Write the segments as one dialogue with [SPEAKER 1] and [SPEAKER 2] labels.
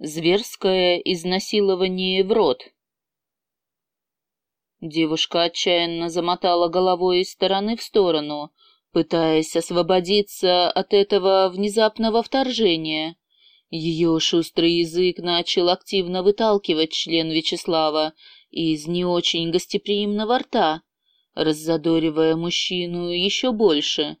[SPEAKER 1] Зверское изнасилование в рот. Девушка отчаянно замотала головой из стороны в сторону, пытаясь освободиться от этого внезапного вторжения. Ее шустрый язык начал активно выталкивать член Вячеслава из не очень гостеприимного рта, раззадоривая мужчину еще больше.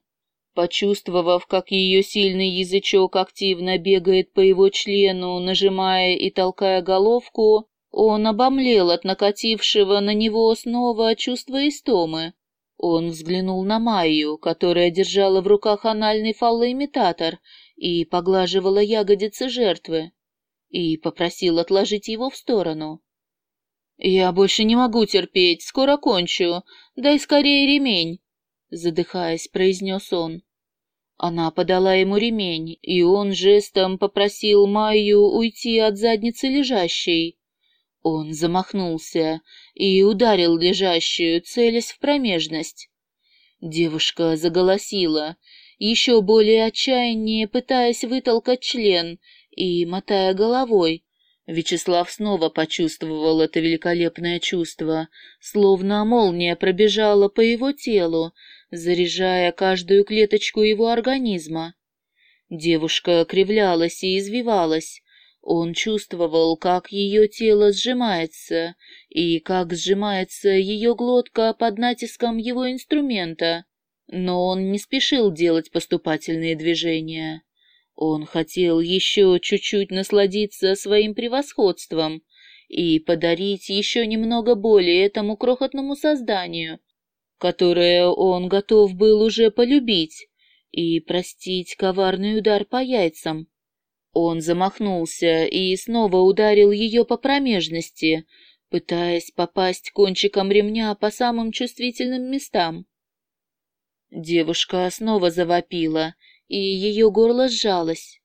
[SPEAKER 1] Почувствовав, как ее сильный язычок активно бегает по его члену, нажимая и толкая головку, он обомлел от накатившего на него снова чувства истомы. Он взглянул на Майю, которая держала в руках анальный фаллоимитатор и поглаживала ягодицы жертвы, и попросил отложить его в сторону. «Я больше не могу терпеть, скоро кончу, дай скорее ремень», — задыхаясь, произнес он. Она подала ему ремень, и он жестом попросил Майю уйти от задницы лежащей. Он замахнулся и ударил лежащую, целясь в промежность. Девушка заголосила, еще более отчаяннее пытаясь вытолкать член и мотая головой. Вячеслав снова почувствовал это великолепное чувство, словно молния пробежала по его телу, заряжая каждую клеточку его организма. Девушка кривлялась и извивалась. Он чувствовал, как ее тело сжимается, и как сжимается ее глотка под натиском его инструмента. Но он не спешил делать поступательные движения. Он хотел еще чуть-чуть насладиться своим превосходством и подарить еще немного боли этому крохотному созданию, которое он готов был уже полюбить и простить коварный удар по яйцам. Он замахнулся и снова ударил ее по промежности, пытаясь попасть кончиком ремня по самым чувствительным местам. Девушка снова завопила, и ее горло сжалось.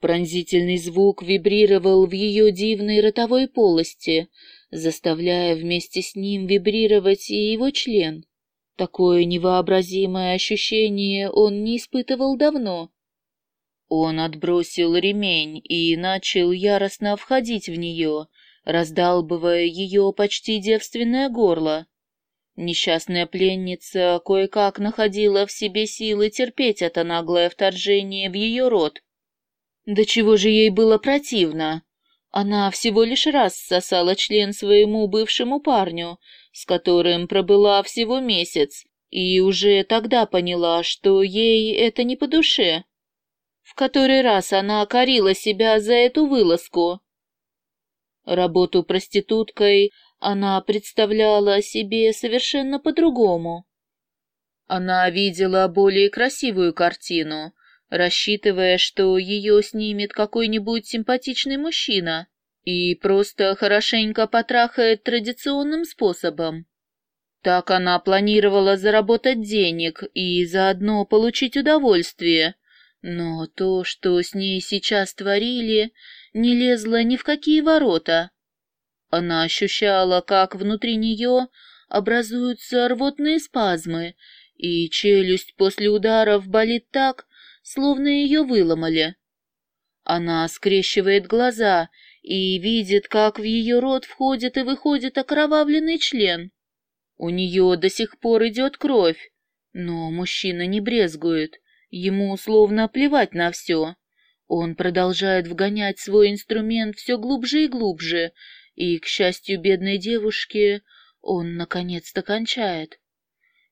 [SPEAKER 1] Пронзительный звук вибрировал в ее дивной ротовой полости, заставляя вместе с ним вибрировать и его член. Такое невообразимое ощущение он не испытывал давно. Он отбросил ремень и начал яростно входить в нее, раздалбывая ее почти девственное горло. Несчастная пленница кое-как находила в себе силы терпеть это наглое вторжение в ее рот. До чего же ей было противно? Она всего лишь раз сосала член своему бывшему парню, с которым пробыла всего месяц, и уже тогда поняла, что ей это не по душе. В который раз она корила себя за эту вылазку. Работу проституткой она представляла себе совершенно по-другому. Она видела более красивую картину, рассчитывая, что ее снимет какой-нибудь симпатичный мужчина, и просто хорошенько потрахает традиционным способом. Так она планировала заработать денег и заодно получить удовольствие, но то, что с ней сейчас творили, не лезло ни в какие ворота. Она ощущала, как внутри нее образуются рвотные спазмы, и челюсть после ударов болит так, словно ее выломали. Она скрещивает глаза и видит, как в ее рот входит и выходит окровавленный член. У нее до сих пор идет кровь, но мужчина не брезгует, ему словно плевать на все. Он продолжает вгонять свой инструмент все глубже и глубже, и, к счастью бедной девушки, он наконец-то кончает.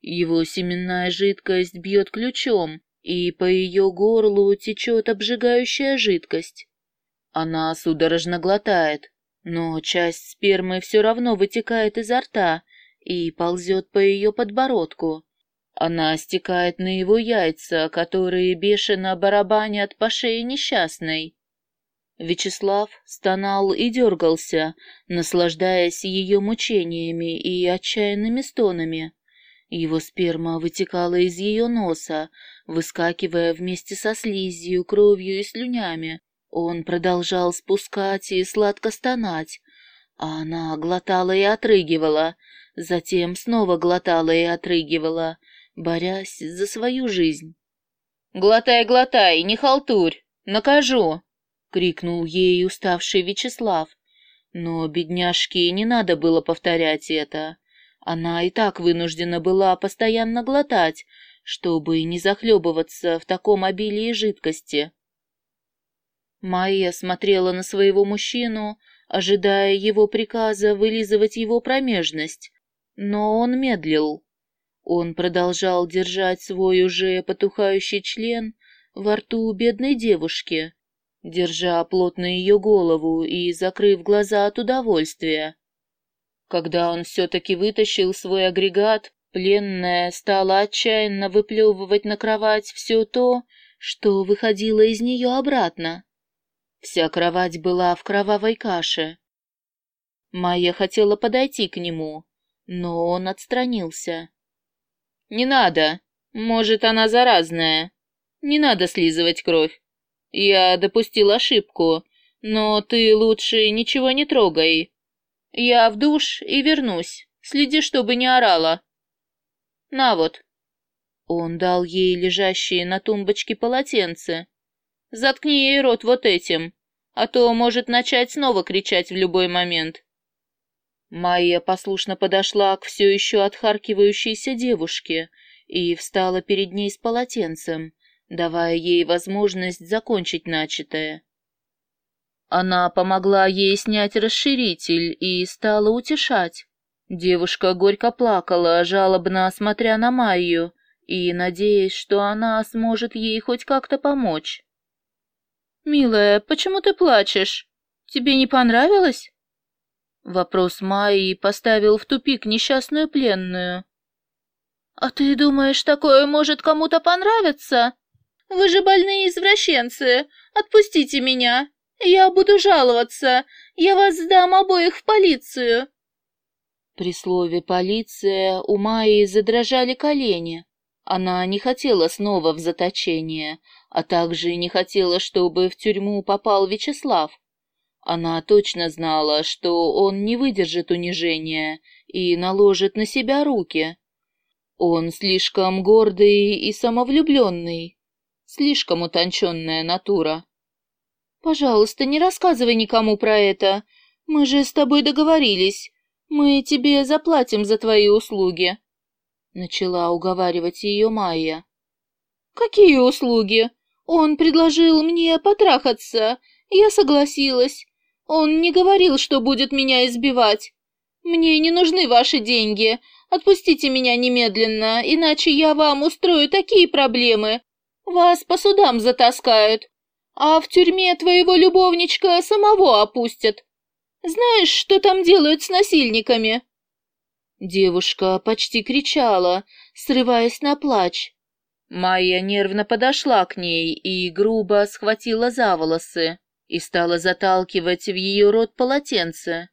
[SPEAKER 1] Его семенная жидкость бьет ключом, и по ее горлу течет обжигающая жидкость. Она судорожно глотает, но часть спермы все равно вытекает изо рта и ползет по ее подбородку. Она стекает на его яйца, которые бешено барабанят по шее несчастной. Вячеслав стонал и дергался, наслаждаясь ее мучениями и отчаянными стонами. Его сперма вытекала из ее носа, выскакивая вместе со слизью, кровью и слюнями, он продолжал спускать и сладко стонать, а она глотала и отрыгивала, затем снова глотала и отрыгивала, борясь за свою жизнь. «Глотай, глотай, не халтурь! Накажу!» — крикнул ей уставший Вячеслав. Но бедняжке не надо было повторять это. Она и так вынуждена была постоянно глотать, чтобы не захлебываться в таком обилии жидкости. Майя смотрела на своего мужчину, ожидая его приказа вылизывать его промежность, но он медлил. Он продолжал держать свой уже потухающий член во рту бедной девушки, держа плотно ее голову и закрыв глаза от удовольствия. Когда он все-таки вытащил свой агрегат, пленная стала отчаянно выплевывать на кровать все то, что выходило из нее обратно. Вся кровать была в кровавой каше. Майя хотела подойти к нему, но он отстранился. «Не надо. Может, она заразная. Не надо слизывать кровь. Я допустил ошибку, но ты лучше ничего не трогай. Я в душ и вернусь. Следи, чтобы не орала. На вот. Он дал ей лежащие на тумбочке полотенце. Заткни ей рот вот этим, а то может начать снова кричать в любой момент. Майя послушно подошла к все еще отхаркивающейся девушке и встала перед ней с полотенцем, давая ей возможность закончить начатое. Она помогла ей снять расширитель и стала утешать. Девушка горько плакала, жалобно смотря на Майю и надеясь, что она сможет ей хоть как-то помочь. «Милая, почему ты плачешь? Тебе не понравилось?» Вопрос Майи поставил в тупик несчастную пленную. «А ты думаешь, такое может кому-то понравиться?» Вы же больные извращенцы! Отпустите меня! Я буду жаловаться! Я вас сдам обоих в полицию!» При слове «полиция» у Майи задрожали колени. Она не хотела снова в заточение, а также не хотела, чтобы в тюрьму попал Вячеслав. Она точно знала, что он не выдержит унижения и наложит на себя руки. Он слишком гордый и самовлюбленный. Слишком утонченная натура. Пожалуйста, не рассказывай никому про это. Мы же с тобой договорились. Мы тебе заплатим за твои услуги. Начала уговаривать ее Майя. Какие услуги? Он предложил мне потрахаться. Я согласилась. Он не говорил, что будет меня избивать. Мне не нужны ваши деньги. Отпустите меня немедленно, иначе я вам устрою такие проблемы, вас по судам затаскают, а в тюрьме твоего любовничка самого опустят. Знаешь, что там делают с насильниками?» Девушка почти кричала, срываясь на плач. Майя нервно подошла к ней и грубо схватила за волосы и стала заталкивать в ее рот полотенце.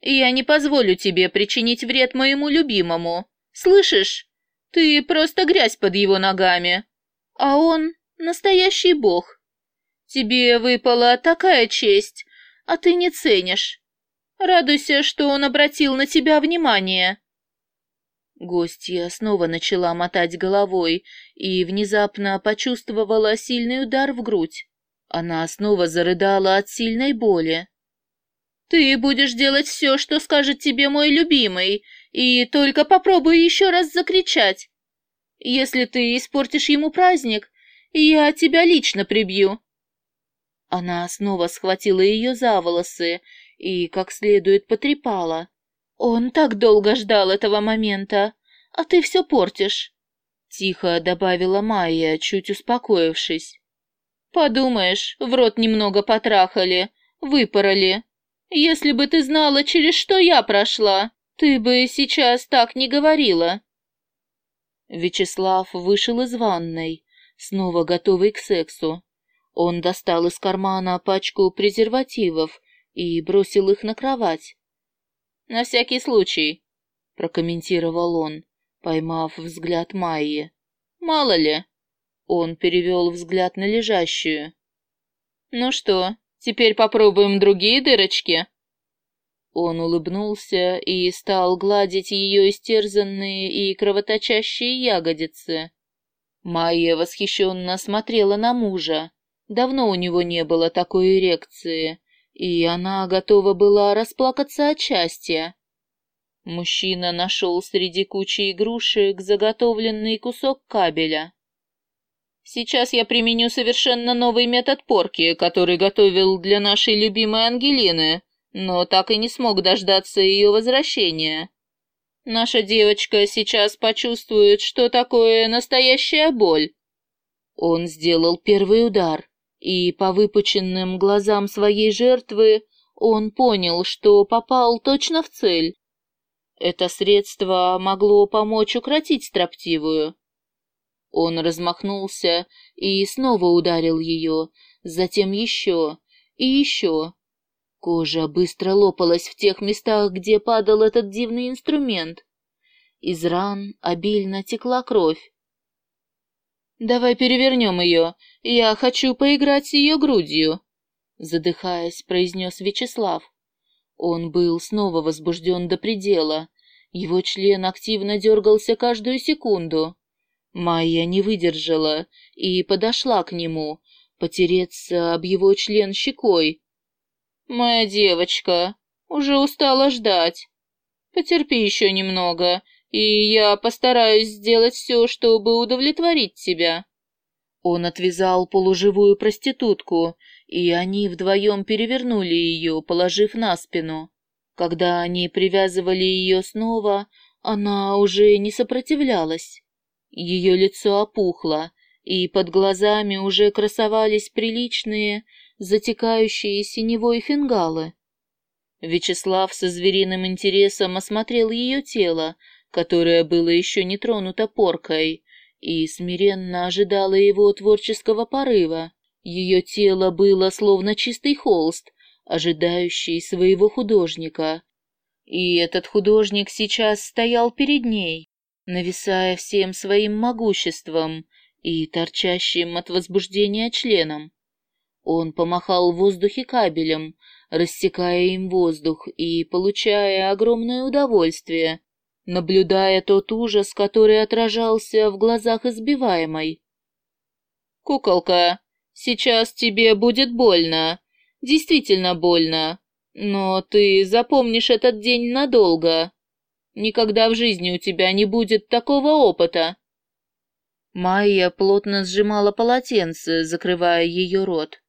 [SPEAKER 1] «Я не позволю тебе причинить вред моему любимому. Слышишь? Ты просто грязь под его ногами а он настоящий бог. Тебе выпала такая честь, а ты не ценишь. Радуйся, что он обратил на тебя внимание. Гостья снова начала мотать головой и внезапно почувствовала сильный удар в грудь. Она снова зарыдала от сильной боли. «Ты будешь делать все, что скажет тебе мой любимый, и только попробуй еще раз закричать. Если ты испортишь ему праздник, я тебя лично прибью. Она снова схватила ее за волосы и как следует потрепала. Он так долго ждал этого момента, а ты все портишь. Тихо добавила Майя, чуть успокоившись. Подумаешь, в рот немного потрахали, выпороли. Если бы ты знала, через что я прошла, ты бы сейчас так не говорила. Вячеслав вышел из ванной, снова готовый к сексу. Он достал из кармана пачку презервативов и бросил их на кровать. «На всякий случай», — прокомментировал он, поймав взгляд Майи. «Мало ли». Он перевел взгляд на лежащую. «Ну что, теперь попробуем другие дырочки?» Он улыбнулся и стал гладить ее истерзанные и кровоточащие ягодицы. Майя восхищенно смотрела на мужа. Давно у него не было такой эрекции, и она готова была расплакаться от счастья. Мужчина нашел среди кучи игрушек заготовленный кусок кабеля. Сейчас я применю совершенно новый метод порки, который готовил для нашей любимой Ангелины, но так и не смог дождаться ее возвращения. Наша девочка сейчас почувствует, что такое настоящая боль. Он сделал первый удар, и по выпученным глазам своей жертвы он понял, что попал точно в цель. Это средство могло помочь укротить строптивую. Он размахнулся и снова ударил ее, затем еще и еще. Кожа быстро лопалась в тех местах, где падал этот дивный инструмент. Из ран обильно текла кровь. «Давай перевернем ее, я хочу поиграть с ее грудью», задыхаясь, произнес Вячеслав. Он был снова возбужден до предела. Его член активно дергался каждую секунду. Майя не выдержала и подошла к нему, потереться об его член щекой. «Моя девочка уже устала ждать. Потерпи еще немного, и я постараюсь сделать все, чтобы удовлетворить тебя». Он отвязал полуживую проститутку, и они вдвоем перевернули ее, положив на спину. Когда они привязывали ее снова, она уже не сопротивлялась. Ее лицо опухло, и под глазами уже красовались приличные, затекающие синевой фингалы. Вячеслав со звериным интересом осмотрел ее тело, которое было еще не тронуто поркой, и смиренно ожидала его творческого порыва. Ее тело было словно чистый холст, ожидающий своего художника. И этот художник сейчас стоял перед ней, нависая всем своим могуществом и торчащим от возбуждения членом. Он помахал в воздухе кабелем, рассекая им воздух и получая огромное удовольствие, наблюдая тот ужас, который отражался в глазах избиваемой. «Куколка, сейчас тебе будет больно, действительно больно, но ты запомнишь этот день надолго. Никогда в жизни у тебя не будет такого опыта. Майя плотно сжимала полотенце, закрывая ее рот.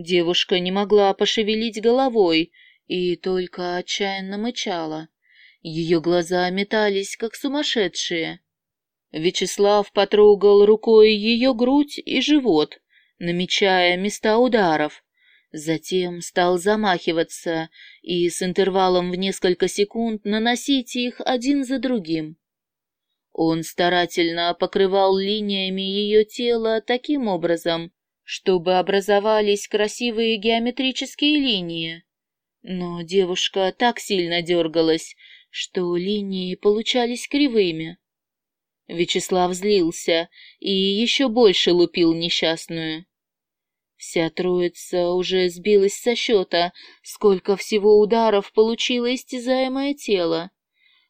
[SPEAKER 1] Девушка не могла пошевелить головой и только отчаянно мычала. Ее глаза метались, как сумасшедшие. Вячеслав потрогал рукой ее грудь и живот, намечая места ударов, Затем стал замахиваться и с интервалом в несколько секунд наносить их один за другим. Он старательно покрывал линиями ее тела таким образом, чтобы образовались красивые геометрические линии. Но девушка так сильно дергалась, что линии получались кривыми. Вячеслав злился и еще больше лупил несчастную. Вся троица уже сбилась со счета, сколько всего ударов получило истязаемое тело.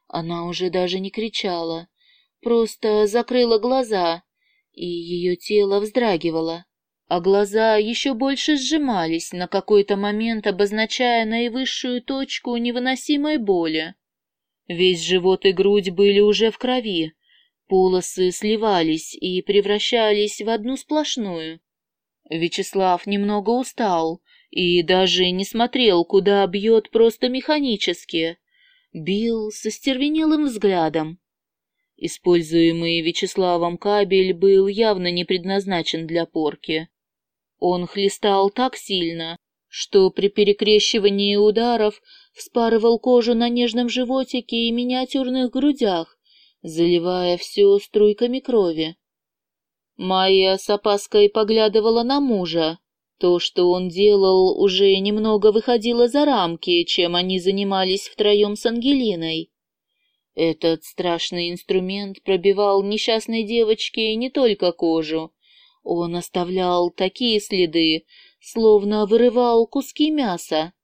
[SPEAKER 1] Она уже даже не кричала, просто закрыла глаза, и ее тело вздрагивало, а глаза еще больше сжимались на какой-то момент, обозначая наивысшую точку невыносимой боли. Весь живот и грудь были уже в крови, полосы сливались и превращались в одну сплошную. Вячеслав немного устал и даже не смотрел, куда бьет просто механически. Бил со стервенелым взглядом. Используемый Вячеславом кабель был явно не предназначен для порки. Он хлестал так сильно, что при перекрещивании ударов вспарывал кожу на нежном животике и миниатюрных грудях, заливая все струйками крови. Майя с опаской поглядывала на мужа. То, что он делал, уже немного выходило за рамки, чем они занимались втроем с Ангелиной. Этот страшный инструмент пробивал несчастной девочке не только кожу. Он оставлял такие следы, словно вырывал куски мяса.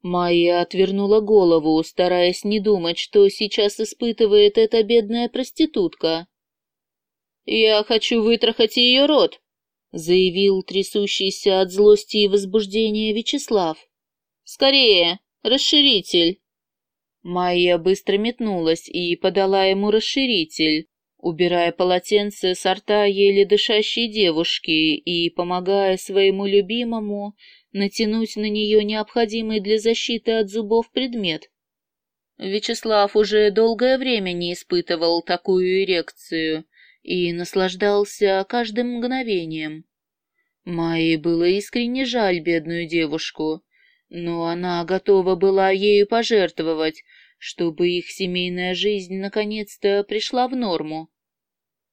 [SPEAKER 1] Майя отвернула голову, стараясь не думать, что сейчас испытывает эта бедная проститутка. «Я хочу вытрахать ее рот», — заявил трясущийся от злости и возбуждения Вячеслав. «Скорее, расширитель!» Майя быстро метнулась и подала ему расширитель, убирая полотенце с рта еле дышащей девушки и помогая своему любимому натянуть на нее необходимый для защиты от зубов предмет. Вячеслав уже долгое время не испытывал такую эрекцию и наслаждался каждым мгновением. Майе было искренне жаль бедную девушку, но она готова была ею пожертвовать, чтобы их семейная жизнь наконец-то пришла в норму.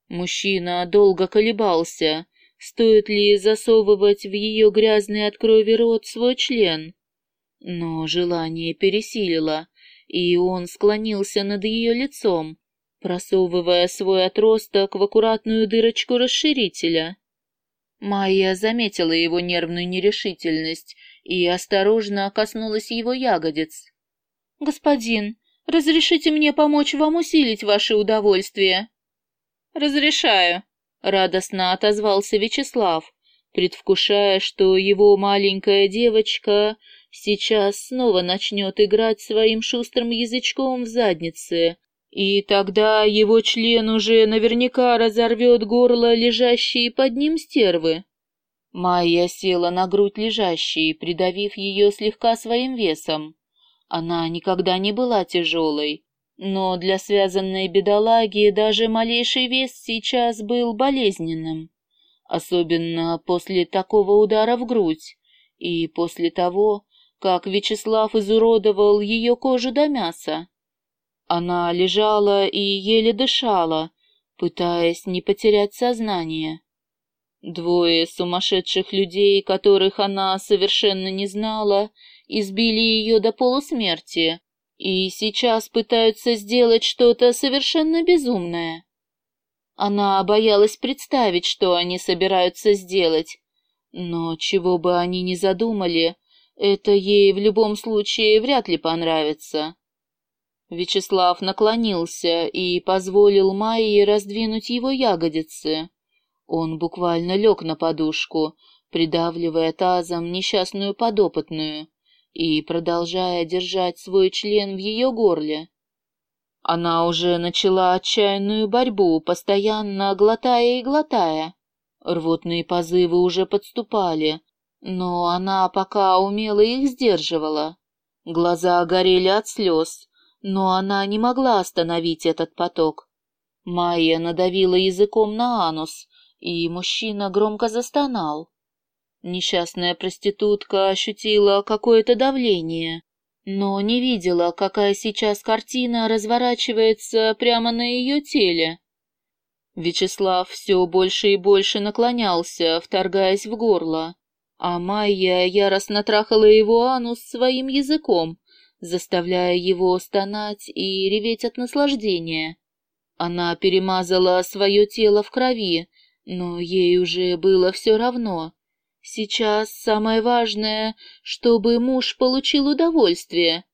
[SPEAKER 1] Мужчина долго колебался, стоит ли засовывать в ее грязный от крови рот свой член. Но желание пересилило, и он склонился над ее лицом, просовывая свой отросток в аккуратную дырочку расширителя. Майя заметила его нервную нерешительность и осторожно коснулась его ягодиц. «Господин, разрешите мне помочь вам усилить ваше удовольствие?» «Разрешаю», — радостно отозвался Вячеслав, предвкушая, что его маленькая девочка сейчас снова начнет играть своим шустрым язычком в заднице, и тогда его член уже наверняка разорвет горло лежащей под ним стервы. Майя села на грудь лежащей, придавив ее слегка своим весом. Она никогда не была тяжелой, но для связанной бедолаги даже малейший вес сейчас был болезненным, особенно после такого удара в грудь и после того, как Вячеслав изуродовал ее кожу до мяса. Она лежала и еле дышала, пытаясь не потерять сознание. Двое сумасшедших людей, которых она совершенно не знала, избили ее до полусмерти и сейчас пытаются сделать что-то совершенно безумное. Она боялась представить, что они собираются сделать, но чего бы они ни задумали, это ей в любом случае вряд ли понравится. Вячеслав наклонился и позволил Майе раздвинуть его ягодицы. Он буквально лег на подушку, придавливая тазом несчастную подопытную и продолжая держать свой член в ее горле. Она уже начала отчаянную борьбу, постоянно глотая и глотая. Рвотные позывы уже подступали, но она пока умело их сдерживала. Глаза горели от слез, но она не могла остановить этот поток. Майя надавила языком на анус, и мужчина громко застонал. Несчастная проститутка ощутила какое-то давление, но не видела, какая сейчас картина разворачивается прямо на ее теле. Вячеслав все больше и больше наклонялся, вторгаясь в горло а Майя яростно трахала его анус своим языком, заставляя его стонать и реветь от наслаждения. Она перемазала свое тело в крови, но ей уже было все равно. Сейчас самое важное, чтобы муж получил удовольствие.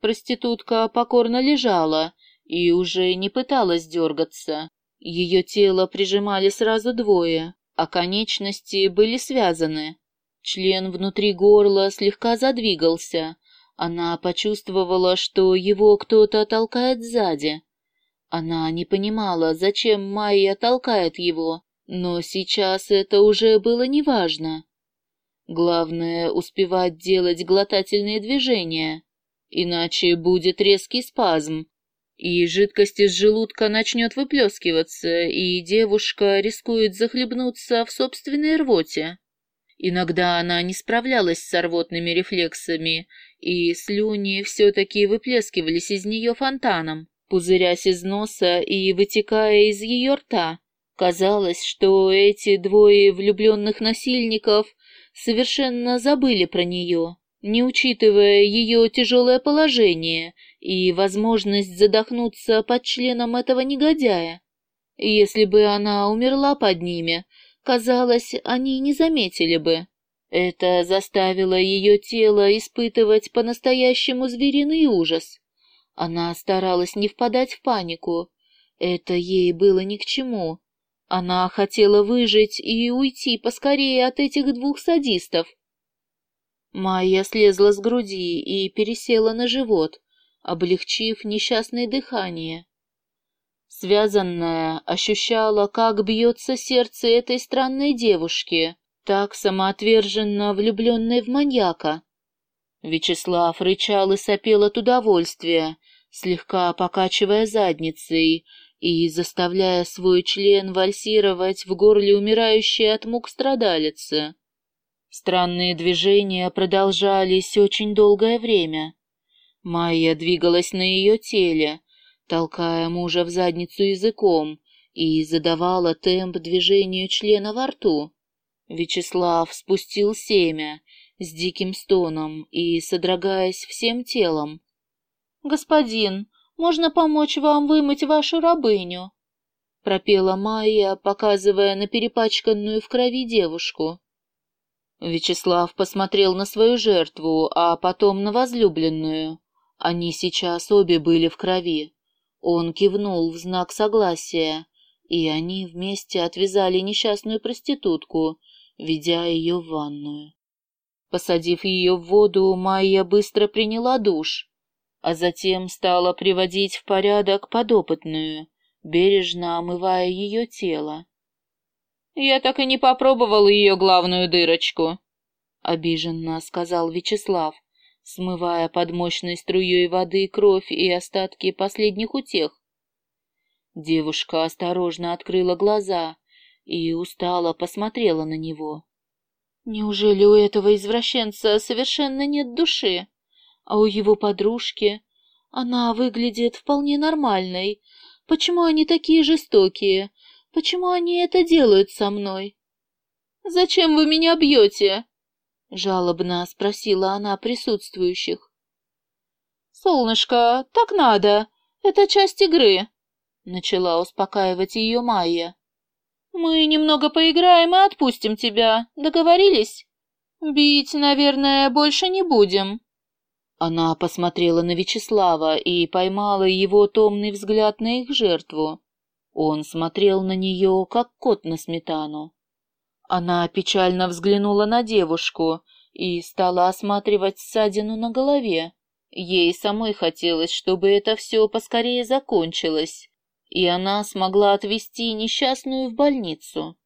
[SPEAKER 1] Проститутка покорно лежала и уже не пыталась дергаться. Ее тело прижимали сразу двое, а конечности были связаны. Член внутри горла слегка задвигался. Она почувствовала, что его кто-то толкает сзади. Она не понимала, зачем Майя толкает его, но сейчас это уже было неважно. Главное — успевать делать глотательные движения, иначе будет резкий спазм, и жидкость из желудка начнет выплескиваться, и девушка рискует захлебнуться в собственной рвоте. Иногда она не справлялась с рвотными рефлексами, и слюни все-таки выплескивались из нее фонтаном, пузырясь из носа и вытекая из ее рта. Казалось, что эти двое влюбленных насильников совершенно забыли про нее, не учитывая ее тяжелое положение и возможность задохнуться под членом этого негодяя. Если бы она умерла под ними, Казалось, они не заметили бы. Это заставило ее тело испытывать по-настоящему звериный ужас. Она старалась не впадать в панику. Это ей было ни к чему. Она хотела выжить и уйти поскорее от этих двух садистов. Майя слезла с груди и пересела на живот, облегчив несчастное дыхание. Связанная ощущала, как бьется сердце этой странной девушки, так самоотверженно влюбленной в маньяка. Вячеслав рычал и сопел от удовольствия, слегка покачивая задницей и заставляя свой член вальсировать в горле умирающей от мук страдалицы. Странные движения продолжались очень долгое время. Майя двигалась на ее теле, толкая мужа в задницу языком, и задавала темп движению члена во рту. Вячеслав спустил семя с диким стоном и содрогаясь всем телом. «Господин, можно помочь вам вымыть вашу рабыню?» пропела Майя, показывая на перепачканную в крови девушку. Вячеслав посмотрел на свою жертву, а потом на возлюбленную. Они сейчас обе были в крови. Он кивнул в знак согласия, и они вместе отвязали несчастную проститутку, ведя ее в ванную. Посадив ее в воду, Майя быстро приняла душ, а затем стала приводить в порядок подопытную, бережно омывая ее тело. «Я так и не попробовал ее главную дырочку», — обиженно сказал Вячеслав смывая под мощной струей воды кровь и остатки последних утех. Девушка осторожно открыла глаза и устало посмотрела на него. Неужели у этого извращенца совершенно нет души? А у его подружки? Она выглядит вполне нормальной. Почему они такие жестокие? Почему они это делают со мной? «Зачем вы меня бьете?» — жалобно спросила она присутствующих. «Солнышко, так надо. Это часть игры», — начала успокаивать ее Майя. «Мы немного поиграем и отпустим тебя. Договорились? Бить, наверное, больше не будем». Она посмотрела на Вячеслава и поймала его томный взгляд на их жертву. Он смотрел на нее, как кот на сметану. Она печально взглянула на девушку и стала осматривать ссадину на голове. Ей самой хотелось, чтобы это все поскорее закончилось, и она смогла отвезти несчастную в больницу.